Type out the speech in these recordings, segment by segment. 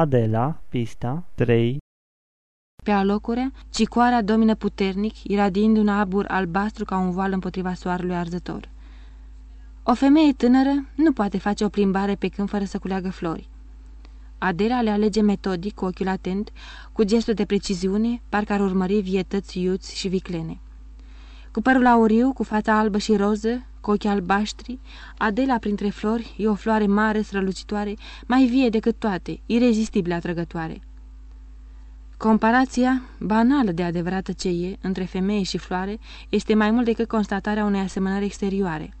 Adela, pista 3 Pe alocure, cicoarea domină puternic, iradiind un abur albastru ca un voal împotriva soarelui arzător. O femeie tânără nu poate face o plimbare pe câmp fără să culeagă flori. Adela le alege metodic, cu ochiul atent, cu gestul de preciziune, parcă ar urmări vietăți iuți și viclene. Cu părul auriu, cu fața albă și roză, cu ochii albaștri, Adela printre flori e o floare mare, strălucitoare, mai vie decât toate, irezistibil atrăgătoare. Comparația, banală de adevărată ce e, între femeie și floare, este mai mult decât constatarea unei asemănări exterioare.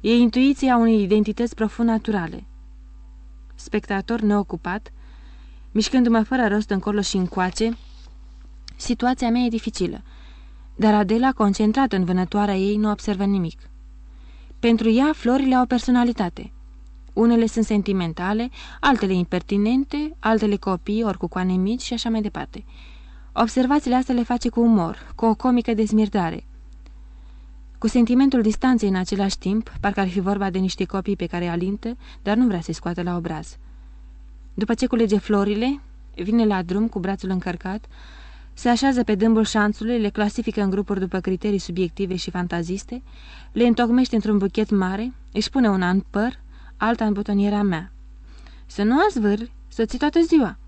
E intuiția unei identități profund naturale. Spectator neocupat, mișcându-mă fără rost încolo și încoace, situația mea e dificilă, dar Adela, concentrată în vânătoarea ei, nu observă nimic. Pentru ea, florile au personalitate. Unele sunt sentimentale, altele impertinente, altele copii, ori cu coane mici și așa mai departe. Observațiile astea le face cu umor, cu o comică dezmirdare. Cu sentimentul distanței în același timp, parcă ar fi vorba de niște copii pe care alintă, dar nu vrea să-i scoată la obraz. După ce culege florile, vine la drum cu brațul încărcat, se așează pe dâmbul șanțului, le clasifică în grupuri după criterii subiective și fantaziste, le întocmește într-un buchet mare, își pune una în păr, alta în butoniera mea. Să nu azvârli, să ții toată ziua.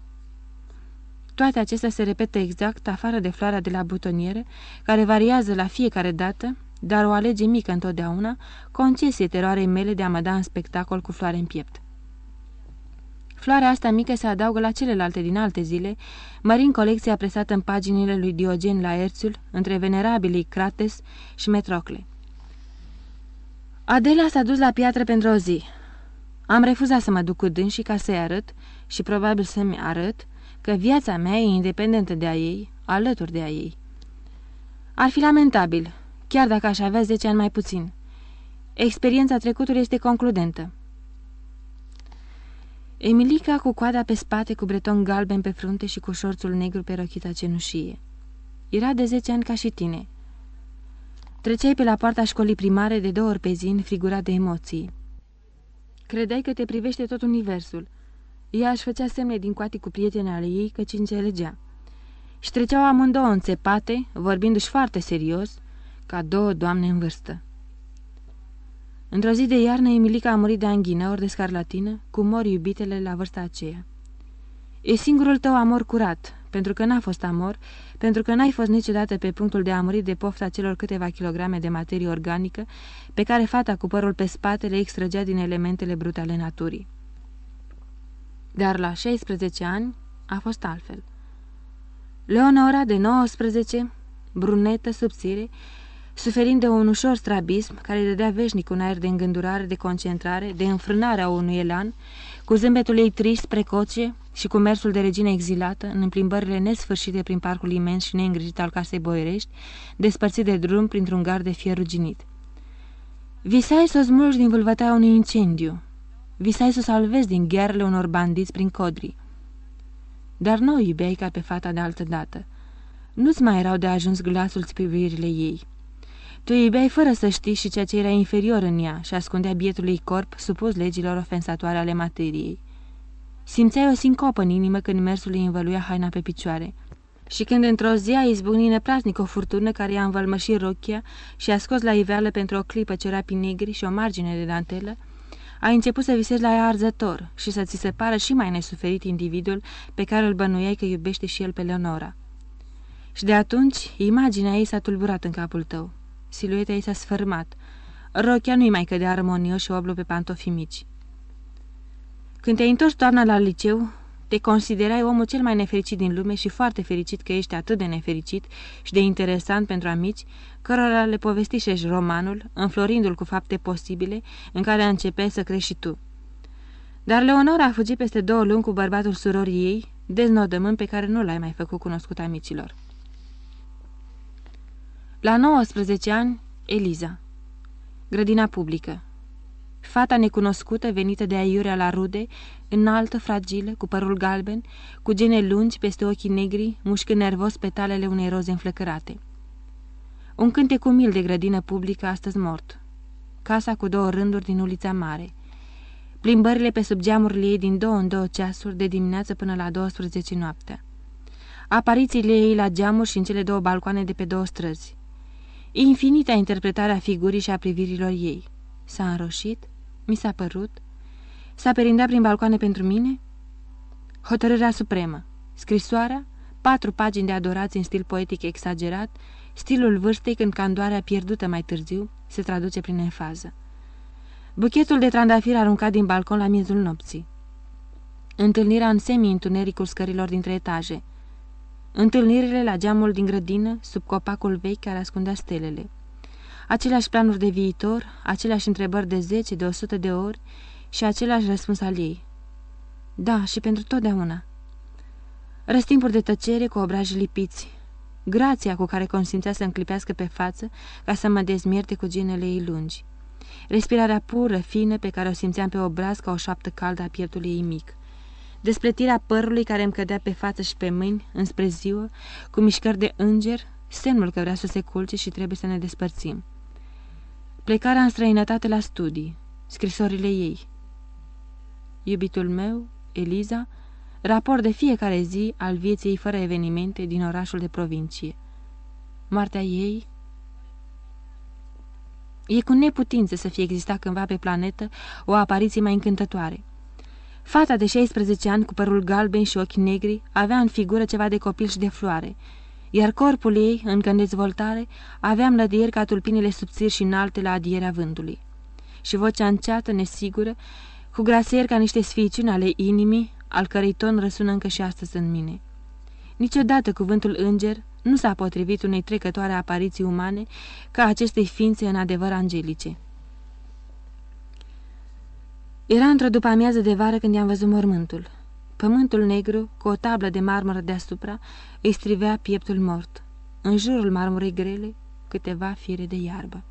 Toate acestea se repetă exact, afară de floarea de la butonieră, care variază la fiecare dată, dar o alege mică întotdeauna, concesie teroarei mele de a mă da în spectacol cu floare în piept. Floarea asta mică se adaugă la celelalte din alte zile, mărind colecția presată în paginile lui Diogen la Erțul, între venerabilii Crates și Metrocle. Adela s-a dus la piatră pentru o zi. Am refuzat să mă duc cu dânsii ca să-i arăt și probabil să-mi arăt că viața mea e independentă de a ei, alături de a ei. Ar fi lamentabil, chiar dacă aș avea 10 ani mai puțin. Experiența trecutului este concludentă. Emilica cu coada pe spate, cu breton galben pe frunte și cu șorțul negru pe rochita cenușie. Era de 10 ani ca și tine. Treceai pe la poarta școlii primare de două ori pe zi, frigurat de emoții. Credeai că te privește tot universul. Ea își făcea semne din coate cu prietene ale ei, căci înțelegea. Și treceau amândouă înțepate, vorbindu-și foarte serios, ca două doamne în vârstă. Într-o zi de iarnă, Emilica a murit de anghină ori de scarlatină, cum mor iubitele la vârsta aceea. E singurul tău amor curat, pentru că n-a fost amor, pentru că n-ai fost niciodată pe punctul de a muri de pofta celor câteva kilograme de materie organică pe care fata cu părul pe spate le extrăgea din elementele brute ale naturii. Dar la 16 ani a fost altfel. Leonora, de 19, brunetă, subțire, suferind de un ușor strabism care îi dădea veșnic un aer de îngândurare, de concentrare, de înfrânare a unui elan, cu zâmbetul ei trist, precoce și cu mersul de regină exilată, în plimbările nesfârșite prin parcul imens și neîngrijit al casei boierești, despărțit de drum printr-un gard de fier ruginit. Visai să o smulgi din vâlvătaia unui incendiu. Visai să o salvezi din ghearele unor bandiți prin codri. Dar nu o iubeai ca pe fata de altă dată. Nu-ți mai erau de ajuns glasul privirile ei. Tu iubeai fără să știi și ceea ce era inferior în ea și ascundea bietului corp supus legilor ofensatoare ale materiei. Simțeai o sincopă în inimă când mersul îi învăluia haina pe picioare. Și când într-o zi a izbucnit praznic o furtună care i-a învălmășit rochia și a scos la iveală pentru o clipă cerapii negri și o margine de dantelă, a început să visezi la ea arzător și să ți se pară și mai nesuferit individul pe care îl bănuiai că iubește și el pe Leonora. Și de atunci, imaginea ei s-a tulburat în capul tău silueta ei s-a sfârmat. Rochia nu-i mai cădea armonios și oblu pe pantofi mici. Când te-ai întors toarna la liceu, te considerai omul cel mai nefericit din lume și foarte fericit că ești atât de nefericit și de interesant pentru amici, cărora le povestișești romanul, înflorindu-l cu fapte posibile, în care începeai să crești și tu. Dar Leonora a fugit peste două luni cu bărbatul surorii ei, deznodământ pe care nu l-ai mai făcut cunoscut amicilor. La 19 ani, Eliza. Grădina publică. Fata necunoscută, venită de aiurea la rude, înaltă, fragilă, cu părul galben, cu gene lungi peste ochii negri, mușcând nervos petalele unei roze înflăcărate. Un cântec umil de grădină publică astăzi mort. Casa cu două rânduri din ulița mare. plimbările pe sub geamurile ei din două în două ceasuri, de dimineață până la 12 noaptea. Aparițiile ei la geamuri și în cele două balcoane de pe două străzi. Infinita interpretarea figurii și a privirilor ei. S-a înroșit? Mi s-a părut? S-a perindat prin balcoane pentru mine? Hotărârea supremă. Scrisoarea? Patru pagini de adorație în stil poetic exagerat, stilul vârstei când candoarea pierdută mai târziu se traduce prin enfază. Buchetul de trandafir aruncat din balcon la miezul nopții. Întâlnirea în semi-întunericul scărilor dintre etaje. Întâlnirile la geamul din grădină, sub copacul vechi care ascundea stelele. Aceleași planuri de viitor, aceleași întrebări de zece, de o sută de ori și același răspuns al ei. Da, și pentru totdeauna. Răstimpuri de tăcere cu obraji lipiți. Grația cu care consimțea să înclipească pe față ca să mă dezmierte cu genele ei lungi. Respirarea pură, fină, pe care o simțeam pe obraz ca o șoaptă caldă a pieptului ei mic. Despletirea părului care îmi cădea pe față și pe mâini, înspre ziua, cu mișcări de înger, semnul că vrea să se culce și trebuie să ne despărțim. Plecarea în străinătate la studii, scrisorile ei. Iubitul meu, Eliza, raport de fiecare zi al vieții ei fără evenimente din orașul de provincie. Moartea ei... E cu neputință să fie existat cândva pe planetă o apariție mai încântătoare. Fata de 16 ani cu părul galben și ochi negri avea în figură ceva de copil și de floare, iar corpul ei, încă în dezvoltare, avea mlădieri ca tulpinile subțiri și înalte la adierea vântului. Și vocea înceată, nesigură, cu grasier ca niște sficiuni ale inimii, al cărei ton răsună încă și astăzi în mine. Niciodată cuvântul înger nu s-a potrivit unei trecătoare apariții umane ca acestei ființe în adevăr angelice. Era într-o după amiază de vară când i-am văzut mormântul. Pământul negru, cu o tablă de marmură deasupra, îi strivea pieptul mort. În jurul marmurei grele, câteva fire de iarbă.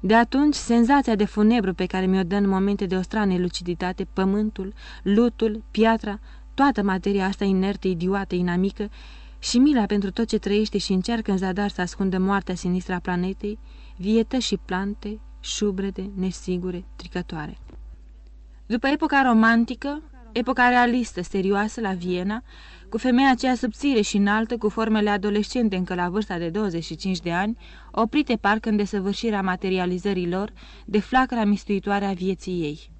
De atunci, senzația de funebru pe care mi-o dă în momente de o strană luciditate, pământul, lutul, piatra, toată materia asta inertă, idiotă, inamică, și mila pentru tot ce trăiește și încearcă în zadar să ascundă moartea sinistră a planetei, vietă și plante, șubrede, nesigure, tricătoare. După epoca romantică, epoca realistă, serioasă la Viena, cu femeia aceea subțire și înaltă, cu formele adolescente încă la vârsta de 25 de ani, oprite parcă în desăvârșirea materializării lor de flacăra mistuitoare a vieții ei.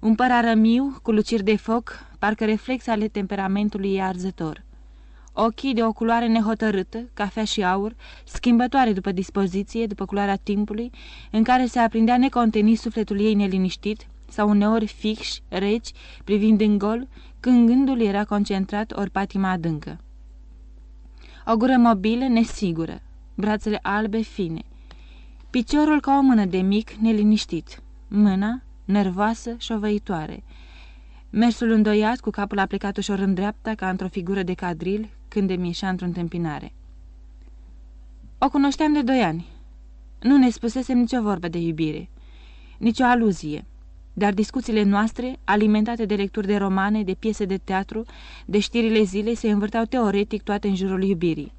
Un păr arămiu, cu luciri de foc, parcă reflex ale temperamentului ei arzător. Ochii de o culoare nehotărâtă, cafea și aur, schimbătoare după dispoziție, după culoarea timpului, în care se aprindea necontenit sufletul ei neliniștit, sau uneori fix, reci, privind în gol, când gândul era concentrat ori patima adâncă. O gură mobilă, nesigură, brațele albe, fine, piciorul ca o mână de mic, neliniștit, mâna, nervoasă, șovăitoare, mersul îndoiat, cu capul aplicat ușor în dreapta, ca într-o figură de cadril, când îmi ieșea într-o întâmpinare. O cunoșteam de doi ani. Nu ne spusesem nicio vorbă de iubire, nicio aluzie dar discuțiile noastre, alimentate de lecturi de romane, de piese de teatru, de știrile zilei, se învârteau teoretic toate în jurul iubirii.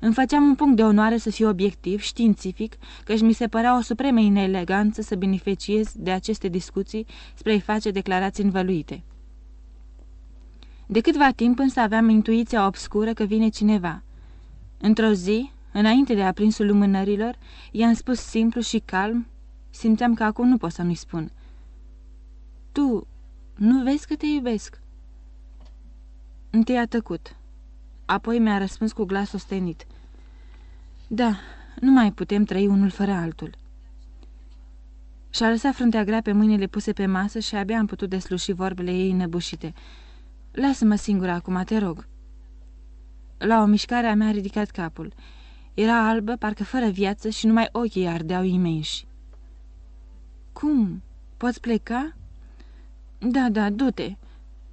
Îmi făceam un punct de onoare să fiu obiectiv, științific, căci mi se părea o supremă ineleganță să beneficiez de aceste discuții spre a-i face declarații învăluite. De câtva timp însă aveam intuiția obscură că vine cineva. Într-o zi, înainte de aprinsul lumânărilor, i-am spus simplu și calm, simțeam că acum nu pot să nu-i spun – tu nu vezi că te iubesc?" Întâi a tăcut. Apoi mi-a răspuns cu glas ostenit. Da, nu mai putem trăi unul fără altul." Și-a lăsat fruntea grea pe mâinile puse pe masă și abia am putut desluși vorbele ei înăbușite. Lasă-mă singură acum, te rog." La o mișcare a mea a ridicat capul. Era albă, parcă fără viață și numai ochii ardeau imenși. Cum? Poți pleca?" Da, da, du-te.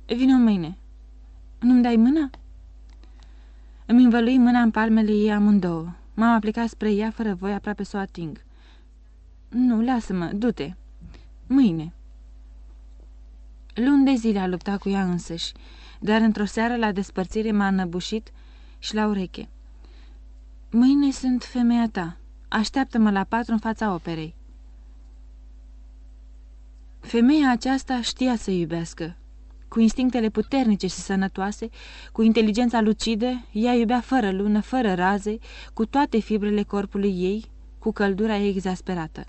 Vino mâine. Nu-mi dai mâna?" Îmi învălui mâna în palmele ei amândouă. M-am aplicat spre ea fără voie aproape să o ating. Nu, lasă-mă, du-te. Mâine." Luni de zile a luptat cu ea însăși, dar într-o seară la despărțire m-a înăbușit și la ureche. Mâine sunt femeia ta. Așteaptă-mă la patru în fața operei. Femeia aceasta știa să iubească. Cu instinctele puternice și sănătoase, cu inteligența lucidă, ea iubea fără lună, fără raze, cu toate fibrele corpului ei, cu căldura ei exasperată.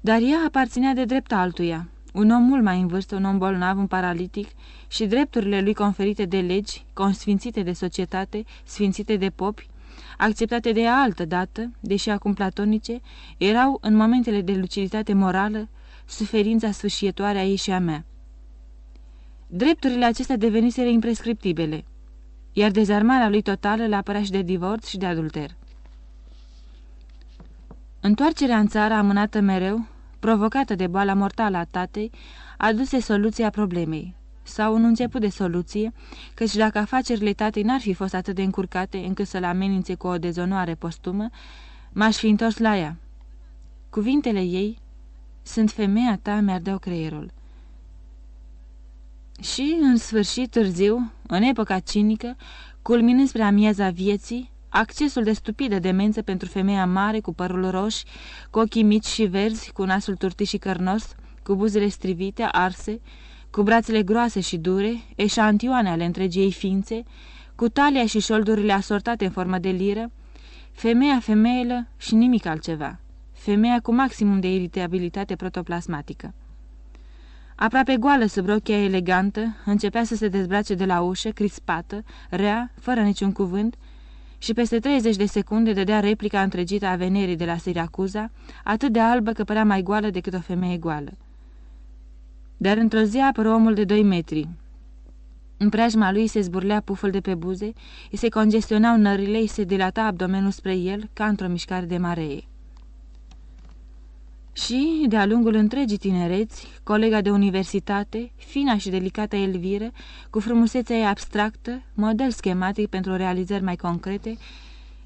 Dar ea aparținea de drept altuia, un om mult mai în vârstă, un om bolnav, un paralitic, și drepturile lui conferite de legi, consfințite de societate, sfințite de popi, acceptate de altă dată, deși acum platonice, erau, în momentele de luciditate morală, suferința sfârșietoare a ei și a mea. Drepturile acestea deveniseră imprescriptibile, iar dezarmarea lui totală la apărea și de divorț și de adulter. Întoarcerea în țară amânată mereu, provocată de boala mortală a tatei, aduse soluția problemei, sau un început de soluție, căci dacă afacerile tatei n-ar fi fost atât de încurcate încât să-l amenințe cu o dezonoare postumă, m-aș fi întors la ea. Cuvintele ei, sunt femeia ta, mi-ardeau creierul. Și, în sfârșit, târziu, în epoca cinică, culminând spre amiaza vieții, accesul de stupidă demență pentru femeia mare cu părul roș, cu ochii mici și verzi, cu nasul turtit și cărnos, cu buzele strivite, arse, cu brațele groase și dure, eșantioane ale întregii ei ființe, cu talia și șoldurile asortate în formă de liră, femeia femeilă și nimic altceva, femeia cu maximum de iritabilitate protoplasmatică. Aproape goală sub rochia elegantă, începea să se dezbrace de la ușă, crispată, rea, fără niciun cuvânt, și peste 30 de secunde dădea replica întregită a venerii de la Siracuza, atât de albă că părea mai goală decât o femeie goală. Dar într-o zi apără omul de 2 metri. În preajma lui se zburlea puful de pe buze, îi se congestionau nările, îi se dilata abdomenul spre el, ca într-o mișcare de maree. Și, de-a lungul întregii tinereți, colega de universitate, fina și delicată Elviră, cu frumusețea ei abstractă, model schematic pentru realizări mai concrete,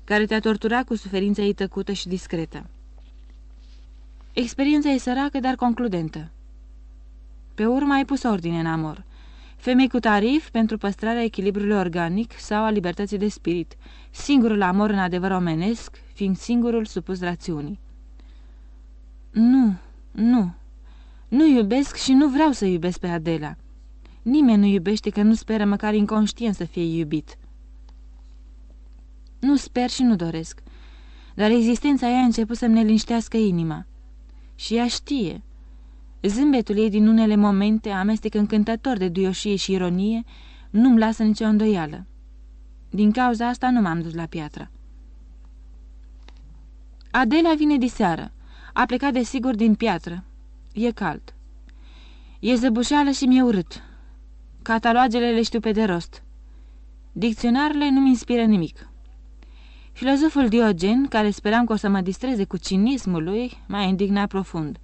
care te-a torturat cu suferința ei tăcută și discretă. Experiența e săracă, dar concludentă. Pe urmă ai pus ordine în amor. Femei cu tarif pentru păstrarea echilibrului organic sau a libertății de spirit, singurul amor în adevăr omenesc, fiind singurul supus rațiunii. Nu, nu. Nu iubesc și nu vreau să iubesc pe Adela. Nimeni nu iubește că nu speră măcar inconștient să fie iubit. Nu sper și nu doresc, dar existența ei a început să-mi neliniștească inima. Și ea știe. Zâmbetul ei din unele momente, amestec încântător de duioșie și ironie, nu-mi lasă nicio îndoială. Din cauza asta nu m-am dus la piatră. Adela vine diseară. A plecat desigur din piatră. E cald. E zăbușeală și mi-e urât. Catalogele le știu pe de rost. Dicționarele nu-mi inspiră nimic. Filozoful Diogen, care speram că o să mă distreze cu cinismul lui, m-a indignat profund.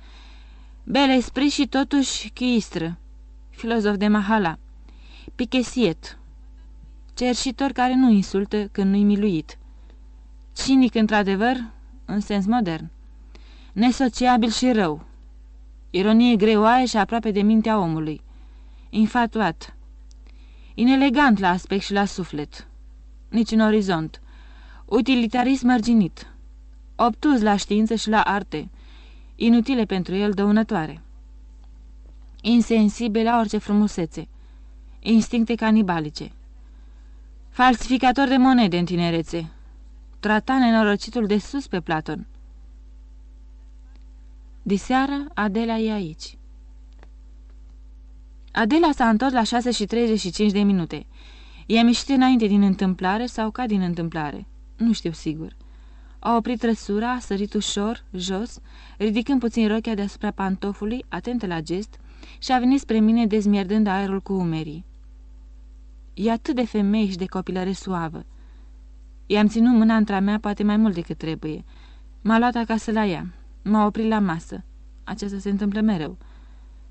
Bele esprit și totuși chiistră. Filozof de Mahala. Pichesiet. Cerșitor care nu insultă când nu-i miluit. Cinic într-adevăr, în sens modern nesociabil și rău. Ironie greoaie și aproape de mintea omului. Infatuat. Inelegant la aspect și la suflet. Nici în orizont. Utilitarism mărginit. Obtuz la știință și la arte. Inutile pentru el dăunătoare. Insensibil la orice frumusețe. Instincte canibalice. Falsificator de monede în tinerețe. Trata nenorocitul de sus pe Platon Diseară, Adela e aici. Adela s-a întors la 6 și 35 de minute. I-a miștit înainte din întâmplare sau ca din întâmplare? Nu știu sigur. A oprit trăsura, a sărit ușor, jos, ridicând puțin rochea deasupra pantofului, atentă la gest, și a venit spre mine dezmierdând aerul cu umerii. E atât de femei și de copilăre suavă. I-am ținut mâna între mea poate mai mult decât trebuie. M-a luat acasă la ea. M-a oprit la masă. Aceasta se întâmplă mereu.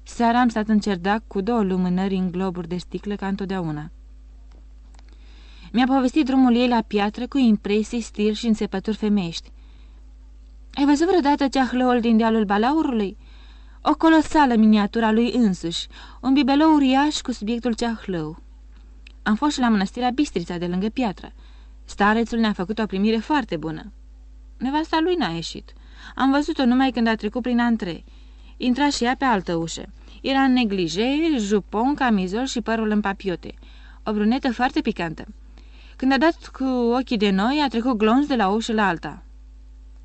Seara am stat în cerdac cu două lumânări în globuri de sticlă ca întotdeauna. Mi-a povestit drumul ei la piatră cu impresii, stil și înțepături femeiești. Ai văzut vreodată ceahlăul din dealul balaurului? O colosală miniatura lui însuși, un bibelou uriaș cu subiectul ceahlău. Am fost și la mănăstirea Bistrița de lângă piatră. Starețul ne-a făcut o primire foarte bună. Nevasta lui n-a ieșit. Am văzut-o numai când a trecut prin antre. Intra și ea pe altă ușă. Era în neglije, jupon, camizol și părul în papiote. O brunetă foarte picantă. Când a dat cu ochii de noi, a trecut glonț de la o ușă la alta.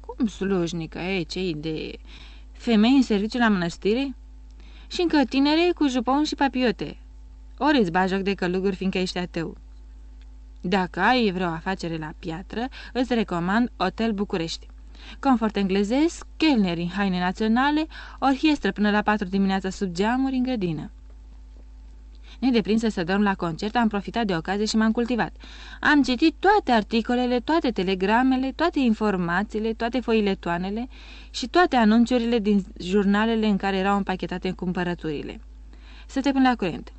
Cum slujnică, e, ce idee! Femei în serviciu la mănăstire? Și încă tinere cu jupon și papiote. Ori îți bagi joc de căluguri, fiindcă ești ateu. Dacă ai vreo afacere la piatră, îți recomand Hotel București. Confort englezesc, chelneri în haine naționale, orchestră până la patru dimineața sub geamuri în grădină. Nedeprinsă să dorm la concert, am profitat de ocazie și m-am cultivat. Am citit toate articolele, toate telegramele, toate informațiile, toate foiletoanele și toate anunțurile din jurnalele în care erau împachetate cumpărăturile. Să te pun la curent.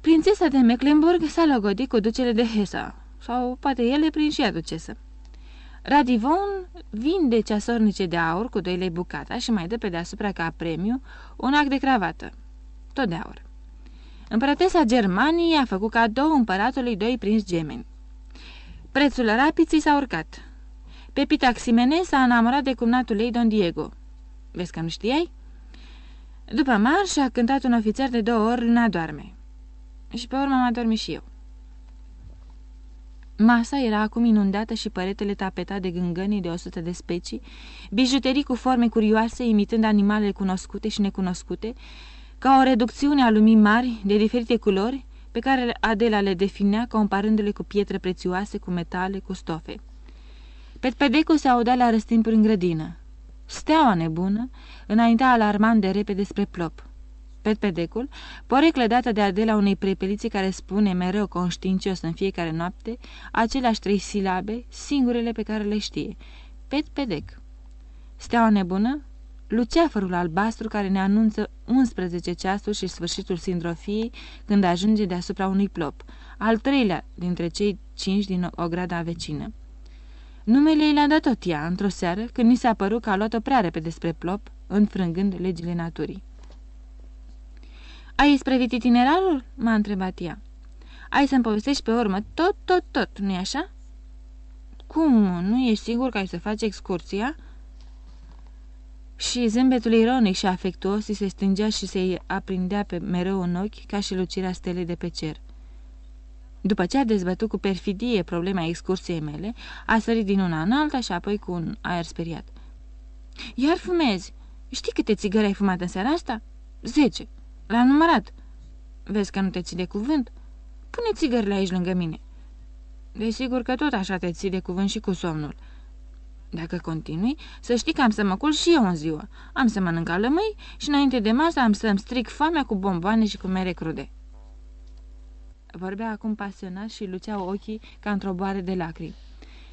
Prințesa de Mecklenburg s-a logodit cu ducele de Hesa, sau poate ele prin și ea ducesă. Radivon vinde ceasornice de aur cu 2 lei bucata și mai dă pe deasupra ca premiu un ac de cravată, tot de aur. Împărătesa Germaniei a făcut cadou împăratului doi prinți gemeni. Prețul rapiții s-a urcat. Pepita Ximenez s-a enamorat de cumnatul ei Don Diego. Vezi că nu știai? După marș a cântat un ofițer de două ori luna doarme. Și pe urmă m-a dormit și eu. Masa era acum inundată și păretele tapetat de gângănii de o sută de specii, bijuterii cu forme curioase, imitând animalele cunoscute și necunoscute, ca o reducțiune a lumii mari, de diferite culori, pe care Adela le definea comparându-le cu pietre prețioase, cu metale, cu stofe. Petpedecu se audea la răstimpuri în grădină. Steaua nebună înaintea alarmant de repede spre plop. Petpedecul, poreclă dată de Adela unei prepeliții care spune mereu conștiincios în fiecare noapte aceleași trei silabe, singurele pe care le știe. Petpedec. Steaua nebună, luceafărul albastru care ne anunță 11 ceasuri și sfârșitul sindrofiei când ajunge deasupra unui plop, al treilea dintre cei cinci din ograda vecină. Numele i l-a dat tot ea, într-o seară, când mi s-a părut că a luat-o prea repede spre plop, înfrângând legile naturii. Ai isprevit itinerarul?" m-a întrebat ea. Ai să-mi povestești pe urmă tot, tot, tot, nu-i așa?" Cum, nu ești sigur că ai să faci excursia?" Și zâmbetul ironic și afectuos îi se strângea și se aprindea pe mereu în ochi ca și lucirea stelei de pe cer. După ce a dezbătut cu perfidie problema excursiei mele, a sărit din una în alta și apoi cu un aer speriat. Iar fumezi! Știi câte țigări ai fumat în seara asta?" Zece." L-am numărat. Vezi că nu te ții de cuvânt? Pune țigările aici lângă mine." Desigur că tot așa te ții de cuvânt și cu somnul." Dacă continui, să știi că am să mă cul și eu în ziua. Am să mănânc alămâi și înainte de masă am să-mi stric foamea cu bomboane și cu mere crude." Vorbea acum pasionat și luceau ochii ca într-o boare de lacrimi.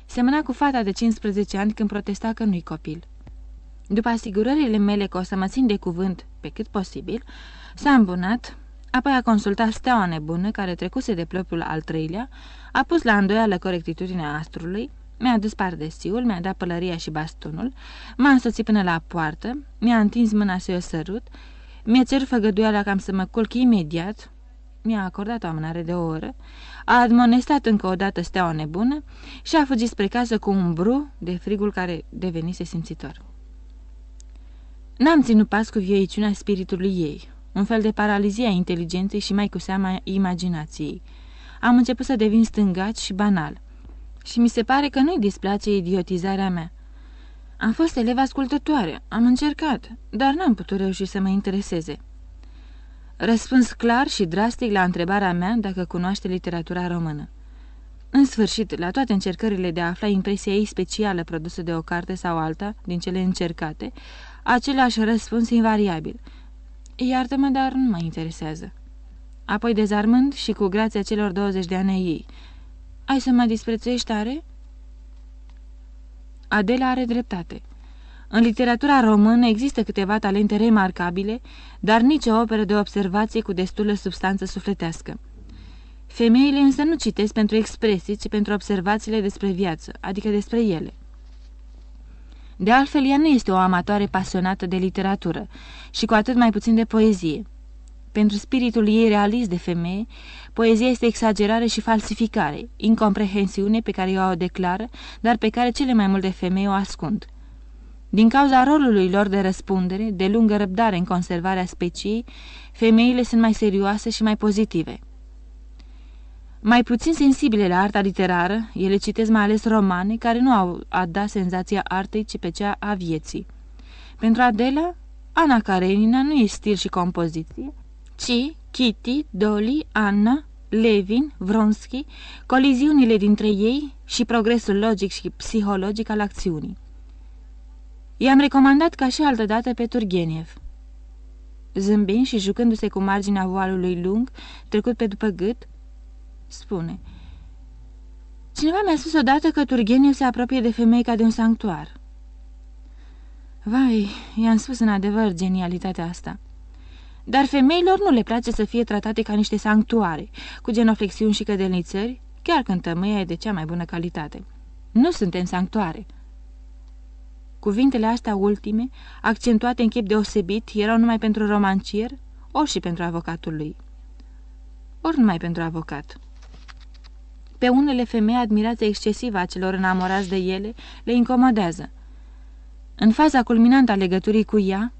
Semăna cu fata de 15 ani când protesta că nu-i copil. După asigurările mele că o să mă țin de cuvânt pe cât posibil, s-a îmbunat, apoi a consultat steaua nebună care trecuse de plopul al treilea, a pus la îndoială corectitudinea astrului, mi-a dus pardesiul, mi-a dat pălăria și bastonul, m-a însoțit până la poartă, mi-a întins mâna să-i o sărut, mi-a cerut făgăduiala cam să mă culc imediat, mi-a acordat o amânare de o oră, a admonestat încă o dată steaua nebună și a fugit spre casă cu un bru de frigul care devenise simțitor. N-am ținut pas cu vieiciunea spiritului ei, un fel de paralizie a inteligenței și mai cu seama imaginației. Am început să devin stângat și banal. Și mi se pare că nu-i displace idiotizarea mea. Am fost elev ascultătoare, am încercat, dar n-am putut reuși să mă intereseze. Răspuns clar și drastic la întrebarea mea dacă cunoaște literatura română. În sfârșit, la toate încercările de a afla impresia ei specială produsă de o carte sau alta, din cele încercate, același răspuns invariabil. Iartă-mă, dar nu mă interesează. Apoi dezarmând și cu grația celor 20 de ani ei. Ai să mă disprețuiești tare? Adela are dreptate. În literatura română există câteva talente remarcabile, dar nici o operă de observație cu destulă substanță sufletească. Femeile însă nu citesc pentru expresii, ci pentru observațiile despre viață, adică despre ele. De altfel, ea nu este o amatoare pasionată de literatură și cu atât mai puțin de poezie. Pentru spiritul ei realist de femeie, poezia este exagerare și falsificare, incomprehensiune pe care ea o declară, dar pe care cele mai multe femei o ascund. Din cauza rolului lor de răspundere, de lungă răbdare în conservarea speciei, femeile sunt mai serioase și mai pozitive. Mai puțin sensibile la arta literară, ele citesc mai ales romane care nu au a da senzația artei, ci pe cea a vieții. Pentru Adela, Ana Karenina nu e stil și compoziție, ci Kitty, Dolly, Anna, Levin, Vronsky, coliziunile dintre ei și progresul logic și psihologic al acțiunii. I-am recomandat ca și altădată pe Turgeniev. Zâmbind și jucându-se cu marginea voalului lung, trecut pe după gât, spune Cineva mi-a spus odată că Turgeniev se apropie de femei ca de un sanctuar. Vai, i-am spus în adevăr genialitatea asta. Dar femeilor nu le place să fie tratate ca niște sanctuare, cu genoflexiuni și cădelnițări, chiar când tămâia e de cea mai bună calitate. Nu suntem sanctuare. Cuvintele astea ultime, accentuate în chip deosebit, erau numai pentru romancier, ori și pentru avocatul lui. Ori numai pentru avocat. Pe unele femei, admirația excesivă a celor enamorați de ele le incomodează. În faza culminantă a legăturii cu ea,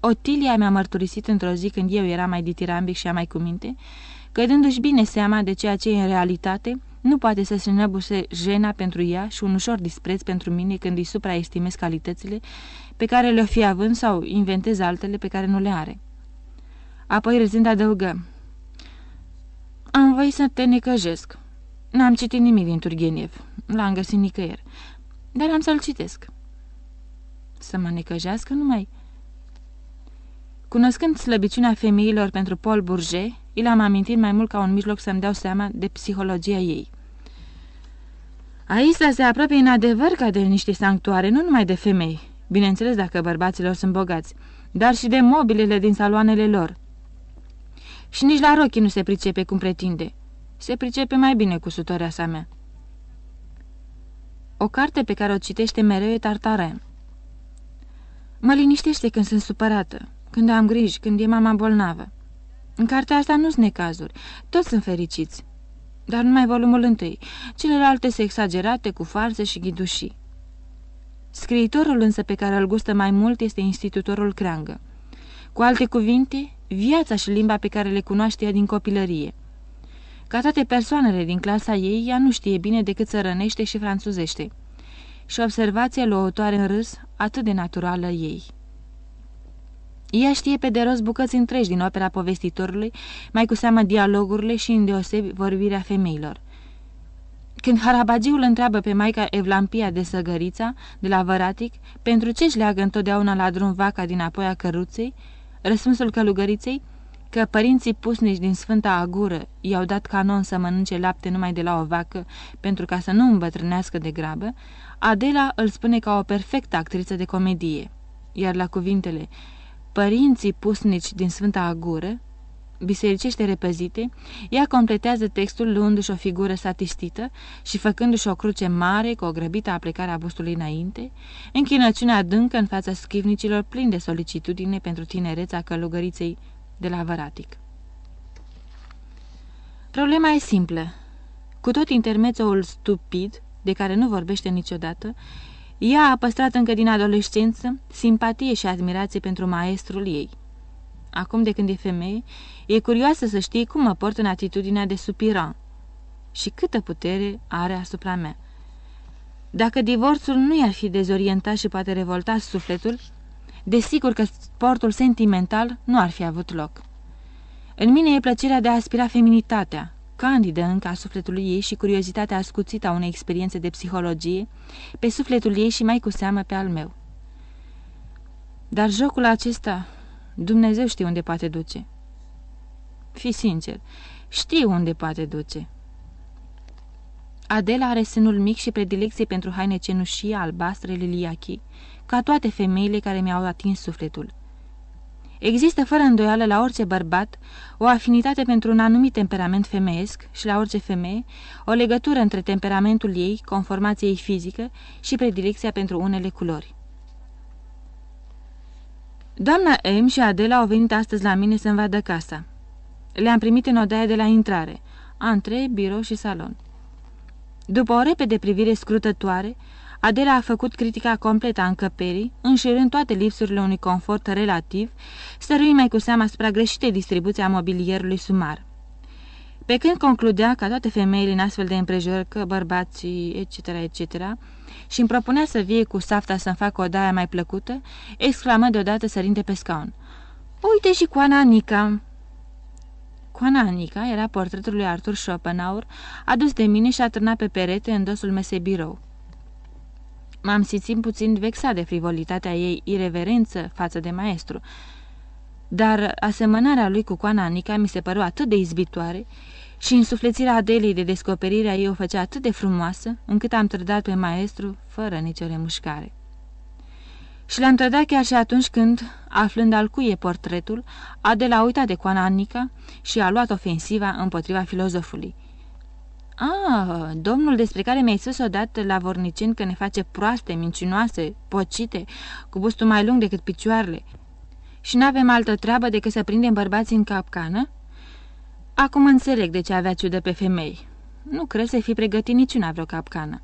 Otilia mi-a mărturisit într-o zi când eu eram mai ditirambic și mai cu minte, că dându-și bine seama de ceea ce e în realitate, nu poate să se năbuse jena pentru ea și un ușor dispreț pentru mine când îi supraestimez calitățile pe care le-o fi având sau inventez altele pe care nu le are. Apoi râzând adăugă, Am voi să te necăjesc. N-am citit nimic din Turgeniev, l-am găsit nicăieri, dar am să-l citesc. Să mă necăjească numai... Cunoscând slăbiciunea femeilor pentru Paul Bourget, i l-am amintit mai mult ca un mijloc să-mi dau seama de psihologia ei. Aici se apropie în adevăr ca de niște sanctuare, nu numai de femei, bineînțeles dacă bărbaților sunt bogați, dar și de mobilele din saloanele lor. Și nici la rochii nu se pricepe cum pretinde. Se pricepe mai bine cu sutorea sa mea. O carte pe care o citește mereu e Tartaren. Mă liniștește când sunt supărată, când am griji, când e mama bolnavă. În cartea asta nu sunt necazuri, toți sunt fericiți. Dar numai volumul întâi, celelalte se exagerate cu farse și ghidușii. Scriitorul însă pe care îl gustă mai mult este institutorul creangă. Cu alte cuvinte, viața și limba pe care le cunoaște ea din copilărie. Ca toate persoanele din clasa ei, ea nu știe bine decât să rănește și franțuzește. Și observația luătoare în râs, atât de naturală ei. Ea știe pe de rost bucăți întregi din opera povestitorului, mai cu seamă dialogurile și îndeosebi vorbirea femeilor. Când Harabagiul întreabă pe maica Evlampia de Săgărița, de la Văratic, pentru ce își leagă întotdeauna la drum vaca din apoi a căruței, răspunsul călugăriței, că părinții pusnici din Sfânta Agură i-au dat canon să mănânce lapte numai de la o vacă pentru ca să nu îmbătrânească de grabă, Adela îl spune ca o perfectă actriță de comedie. Iar la cuvintele părinții pusnici din Sfânta Agură, bisericește repezite, ea completează textul luându-și o figură statistită și făcându-și o cruce mare cu o grăbită aplicare a bustului înainte, închinăciune adâncă în fața schivnicilor plini de solicitudine pentru tinereța călugăriței de la Văratic. Problema e simplă. Cu tot intermețul stupid, de care nu vorbește niciodată, ea a păstrat încă din adolescență simpatie și admirație pentru maestrul ei. Acum de când e femeie, e curioasă să știe cum mă port în atitudinea de supiran și câtă putere are asupra mea. Dacă divorțul nu i-ar fi dezorientat și poate revolta sufletul, desigur că sportul sentimental nu ar fi avut loc. În mine e plăcerea de a aspira feminitatea, candidă încă a sufletului ei și curiozitatea ascuțită a unei experiențe de psihologie, pe sufletul ei și mai cu seamă pe al meu. Dar jocul acesta, Dumnezeu știe unde poate duce. Fii sincer, știu unde poate duce. Adela are sânul mic și predilecție pentru haine cenușii, albastre, liliachii, ca toate femeile care mi-au atins sufletul. Există fără îndoială la orice bărbat o afinitate pentru un anumit temperament femeiesc și la orice femeie o legătură între temperamentul ei, conformația ei fizică și predilecția pentru unele culori. Doamna M și Adela au venit astăzi la mine să-mi vadă casa. Le-am primit în odaia de la intrare, antre, birou și salon. După o repede privire scrutătoare, Adela a făcut critica completă a încăperii, înșirând toate lipsurile unui confort relativ, stărui mai cu seama asupra greșitei distribuția mobilierului sumar. Pe când concludea ca toate femeile în astfel de împrejurări că bărbații, etc., etc., și îmi propunea să vie cu safta să-mi facă o daia mai plăcută, exclamă deodată sărinte pe scaun. Uite și coana Anica!" Coana Anica era portretul lui Arthur Schopenhauer, adus de mine și atârnat pe perete în dosul mesei birou. M-am simțit puțin vexat de frivolitatea ei ireverență față de maestru, dar asemănarea lui cu coana Anica mi se păru atât de izbitoare și însuflețirea Adelei de descoperirea ei o făcea atât de frumoasă, încât am trădat pe maestru fără nicio remușcare. Și l-am trădat chiar și atunci când, aflând al cui e portretul, Adela a uitat de coana Anica și a luat ofensiva împotriva filozofului. Ah, domnul despre care mi-ai spus odată la vorniceni că ne face proaste, mincinoase, pocite, cu bustul mai lung decât picioarele. Și n-avem altă treabă decât să prindem bărbații în capcană? Acum înțeleg de ce avea ciudă pe femei. Nu cred să fi pregătit niciuna vreo capcană.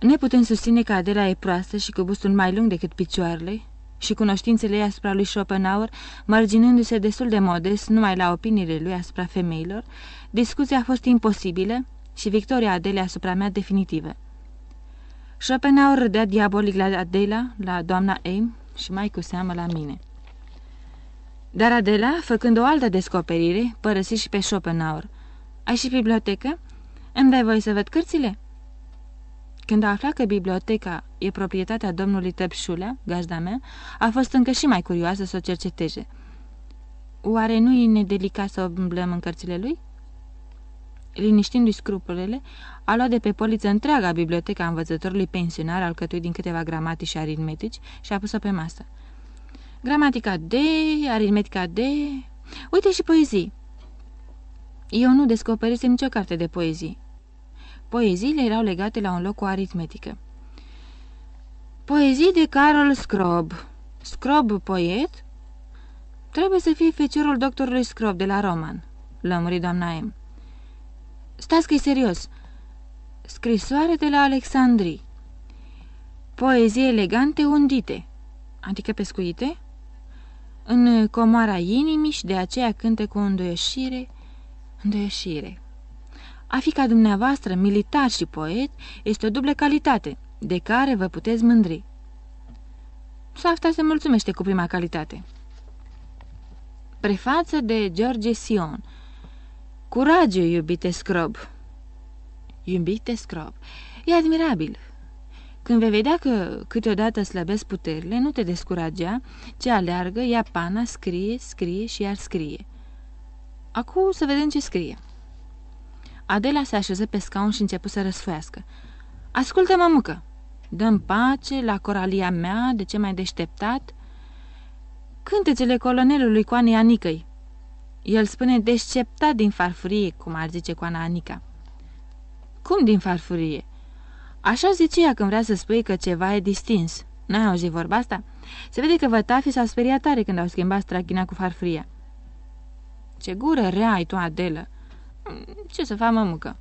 Neputând susține că Adela e proastă și cu bustul mai lung decât picioarele, și cunoștințele ei asupra lui Schopenhauer, marginându-se destul de modest numai la opiniile lui asupra femeilor, discuția a fost imposibilă și victoria Adelei asupra mea definitivă. Schopenhauer râdea diabolic la Adela, la doamna Aim și mai cu seamă la mine. Dar Adela, făcând o altă descoperire, părăsi și pe Schopenhauer. Ai și bibliotecă? Îmi dai voie să văd cărțile?" Când a aflat că biblioteca e proprietatea domnului Tăpșulea, gazda mea, a fost încă și mai curioasă să o cerceteze. Oare nu e nedelicat să umblăm în cărțile lui? Liniștindu-i scrupulele, a luat de pe poliță întreaga biblioteca învățătorului pensionar alcătuit din câteva gramatici și aritmetici și a pus-o pe masă. Gramatica D, aritmetica D... Uite și poezii! Eu nu descoperisem nicio carte de poezii. Poeziile erau legate la un loc cu aritmetică. Poezii de Carol Scrob. Scrob poet? Trebuie să fie feciorul doctorului Scrob de la Roman, lămuri doamna M. Stați că serios. Scrisoare de la Alexandrii. Poezii elegante undite, adică pescuite, în comoara inimii și de aceea cânte cu îndoieșire, îndoieșire. A fi ca dumneavoastră, militar și poet, este o dublă calitate, de care vă puteți mândri. Safta se mulțumește cu prima calitate. Prefață de George Sion Curajul, iubite scrob! Iubite scrob, e admirabil. Când vei vedea că câteodată slăbesc puterile, nu te descuragea, ci aleargă, ia pana, scrie, scrie și iar scrie. Acum să vedem ce scrie. Adela se așeză pe scaun și începu să răsfoiască. Ascultă, mămucă! Dăm pace la coralia mea, de ce mai deșteptat? Cântețele colonelului Coanei Anicăi. El spune deșteptat din farfurie, cum ar zice Coana Anica. Cum din farfurie? Așa zice ea când vrea să spui că ceva e distins. N-ai auzit vorba asta? Se vede că vătafii s-au speriat tare când au schimbat strachina cu farfuria. Ce gură rea ai tu, Adelă! 嗯，就是发盲么个。